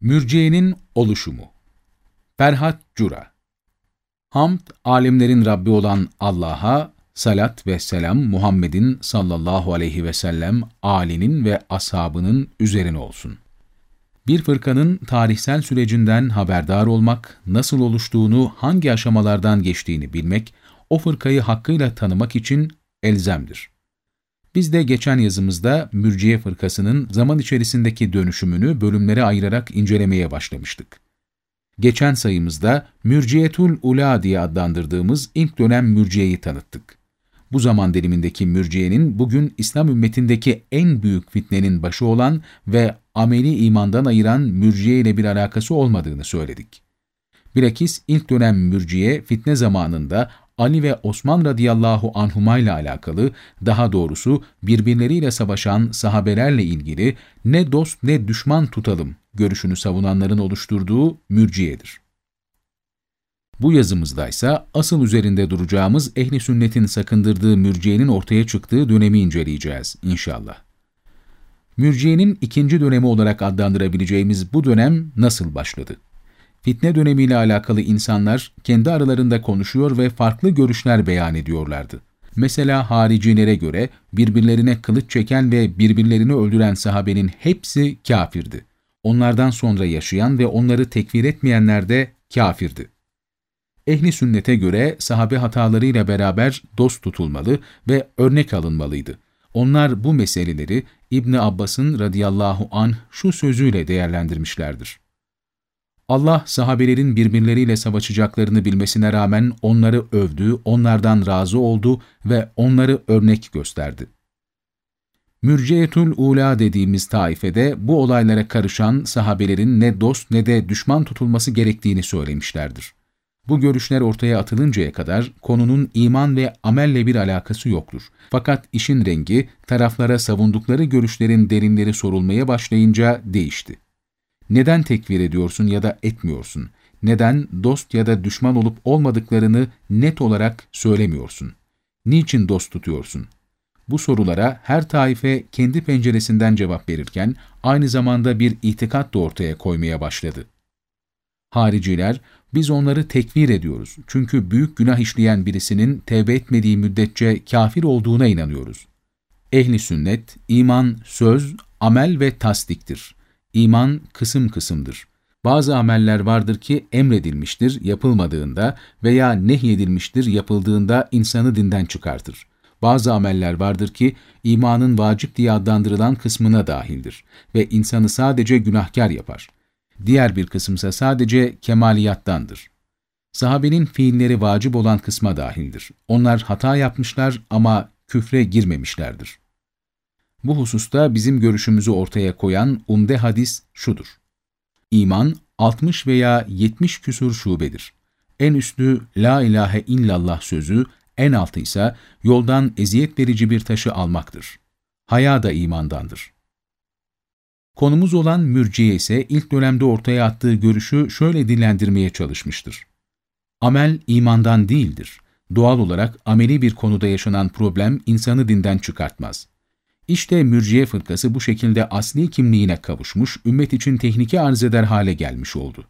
Mürciye'nin oluşumu Ferhat Cura Hamd, alemlerin Rabbi olan Allah'a, salat ve selam Muhammed'in sallallahu aleyhi ve sellem âlinin ve ashabının üzerine olsun. Bir fırkanın tarihsel sürecinden haberdar olmak, nasıl oluştuğunu, hangi aşamalardan geçtiğini bilmek, o fırkayı hakkıyla tanımak için elzemdir. Biz de geçen yazımızda Mürciye Fırkası'nın zaman içerisindeki dönüşümünü bölümlere ayırarak incelemeye başlamıştık. Geçen sayımızda Mürciyetul Ula diye adlandırdığımız ilk dönem Mürciye'yi tanıttık. Bu zaman dilimindeki Mürciye'nin bugün İslam ümmetindeki en büyük fitnenin başı olan ve ameli imandan ayıran Mürciye ile bir alakası olmadığını söyledik. Bilakis ilk dönem Mürciye fitne zamanında Ali ve Osman radıyallahu anhuma ile alakalı, daha doğrusu birbirleriyle savaşan sahabelerle ilgili ne dost ne düşman tutalım görüşünü savunanların oluşturduğu mürciyedir. Bu yazımızda ise asıl üzerinde duracağımız ehli sünnetin sakındırdığı mürciyenin ortaya çıktığı dönemi inceleyeceğiz inşallah. Mürciyenin ikinci dönemi olarak adlandırabileceğimiz bu dönem nasıl başladı? Fitne dönemiyle alakalı insanlar kendi aralarında konuşuyor ve farklı görüşler beyan ediyorlardı. Mesela haricilere göre birbirlerine kılıç çeken ve birbirlerini öldüren sahabenin hepsi kafirdi. Onlardan sonra yaşayan ve onları tekfir etmeyenler de kafirdi. Ehli sünnete göre sahabe hatalarıyla beraber dost tutulmalı ve örnek alınmalıydı. Onlar bu meseleleri İbn Abbas'ın radıyallahu anh şu sözüyle değerlendirmişlerdir. Allah sahabelerin birbirleriyle savaşacaklarını bilmesine rağmen onları övdü, onlardan razı oldu ve onları örnek gösterdi. Mürciyetül Ula dediğimiz taifede bu olaylara karışan sahabelerin ne dost ne de düşman tutulması gerektiğini söylemişlerdir. Bu görüşler ortaya atılıncaya kadar konunun iman ve amelle bir alakası yoktur. Fakat işin rengi taraflara savundukları görüşlerin derinleri sorulmaya başlayınca değişti. Neden tekfir ediyorsun ya da etmiyorsun? Neden dost ya da düşman olup olmadıklarını net olarak söylemiyorsun? Niçin dost tutuyorsun? Bu sorulara her taife kendi penceresinden cevap verirken aynı zamanda bir itikat da ortaya koymaya başladı. Hariciler, biz onları tekfir ediyoruz çünkü büyük günah işleyen birisinin tevbe etmediği müddetçe kafir olduğuna inanıyoruz. Ehli sünnet, iman, söz, amel ve tasdiktir. İman kısım kısımdır. Bazı ameller vardır ki emredilmiştir yapılmadığında veya nehyedilmiştir yapıldığında insanı dinden çıkartır. Bazı ameller vardır ki imanın vacip diye adlandırılan kısmına dahildir ve insanı sadece günahkar yapar. Diğer bir kısımsa sadece kemaliyattandır. Sahabenin fiilleri vacip olan kısma dahildir. Onlar hata yapmışlar ama küfre girmemişlerdir. Bu hususta bizim görüşümüzü ortaya koyan umde hadis şudur. İman 60 veya 70 küsur şubedir. En üstü La ilahe illallah sözü, en altı ise yoldan eziyet verici bir taşı almaktır. Haya da imandandır. Konumuz olan mürciye ise ilk dönemde ortaya attığı görüşü şöyle dillendirmeye çalışmıştır. Amel imandan değildir. Doğal olarak ameli bir konuda yaşanan problem insanı dinden çıkartmaz. İşte mürciye fırkası bu şekilde asli kimliğine kavuşmuş, ümmet için tehlike arz eder hale gelmiş oldu.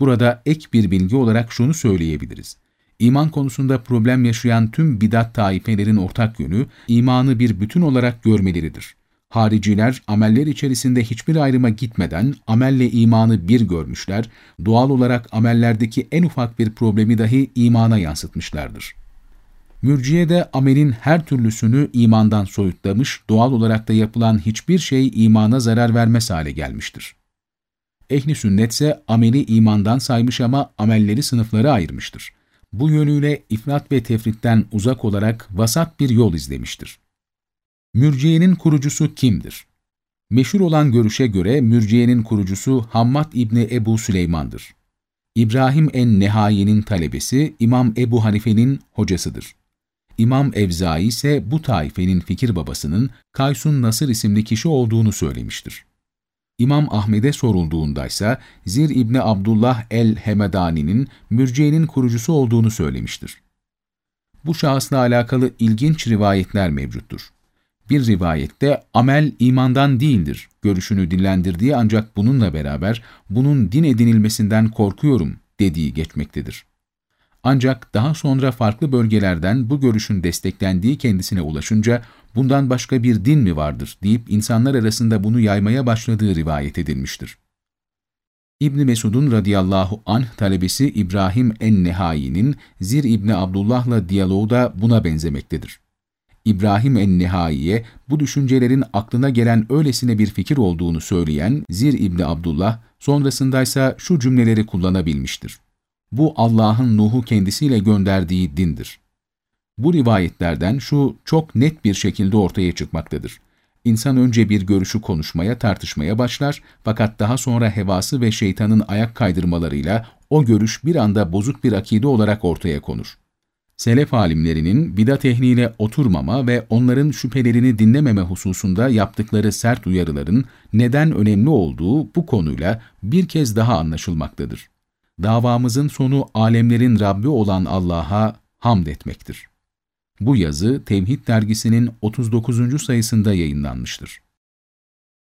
Burada ek bir bilgi olarak şunu söyleyebiliriz. İman konusunda problem yaşayan tüm bidat taifelerin ortak yönü, imanı bir bütün olarak görmeleridir. Hariciler, ameller içerisinde hiçbir ayrıma gitmeden amelle imanı bir görmüşler, doğal olarak amellerdeki en ufak bir problemi dahi imana yansıtmışlardır. Mürciye de amelin her türlüsünü imandan soyutlamış, doğal olarak da yapılan hiçbir şey imana zarar vermez hale gelmiştir. Ehli sünnet ise ameli imandan saymış ama amelleri sınıflara ayırmıştır. Bu yönüyle ifrat ve tefritten uzak olarak vasat bir yol izlemiştir. Mürciye'nin kurucusu kimdir? Meşhur olan görüşe göre Mürciye'nin kurucusu Hammad İbni Ebu Süleyman'dır. İbrahim en-Nehayi'nin talebesi İmam Ebu Hanife'nin hocasıdır. İmam Evzai ise bu taifenin fikir babasının Kaysun Nasır isimli kişi olduğunu söylemiştir. İmam Ahmet'e sorulduğunda ise Zir İbni Abdullah el-Hemedani'nin mürciyenin kurucusu olduğunu söylemiştir. Bu şahısla alakalı ilginç rivayetler mevcuttur. Bir rivayette amel imandan değildir görüşünü dillendirdiği ancak bununla beraber bunun din edinilmesinden korkuyorum dediği geçmektedir. Ancak daha sonra farklı bölgelerden bu görüşün desteklendiği kendisine ulaşınca bundan başka bir din mi vardır deyip insanlar arasında bunu yaymaya başladığı rivayet edilmiştir. İbni Mesud'un radıyallahu anh talebesi İbrahim en-Nehai'nin Zir İbni Abdullah'la diyaloğu da buna benzemektedir. İbrahim en-Nihai'ye bu düşüncelerin aklına gelen öylesine bir fikir olduğunu söyleyen Zir İbni Abdullah, sonrasındaysa şu cümleleri kullanabilmiştir. Bu Allah'ın Nuh'u kendisiyle gönderdiği dindir. Bu rivayetlerden şu çok net bir şekilde ortaya çıkmaktadır. İnsan önce bir görüşü konuşmaya, tartışmaya başlar fakat daha sonra hevası ve şeytanın ayak kaydırmalarıyla o görüş bir anda bozuk bir akide olarak ortaya konur. Selef alimlerinin bidat ehliyle oturmama ve onların şüphelerini dinlememe hususunda yaptıkları sert uyarıların neden önemli olduğu bu konuyla bir kez daha anlaşılmaktadır. Davamızın sonu alemlerin Rabbi olan Allah'a hamd etmektir. Bu yazı Tevhid dergisinin 39. sayısında yayınlanmıştır.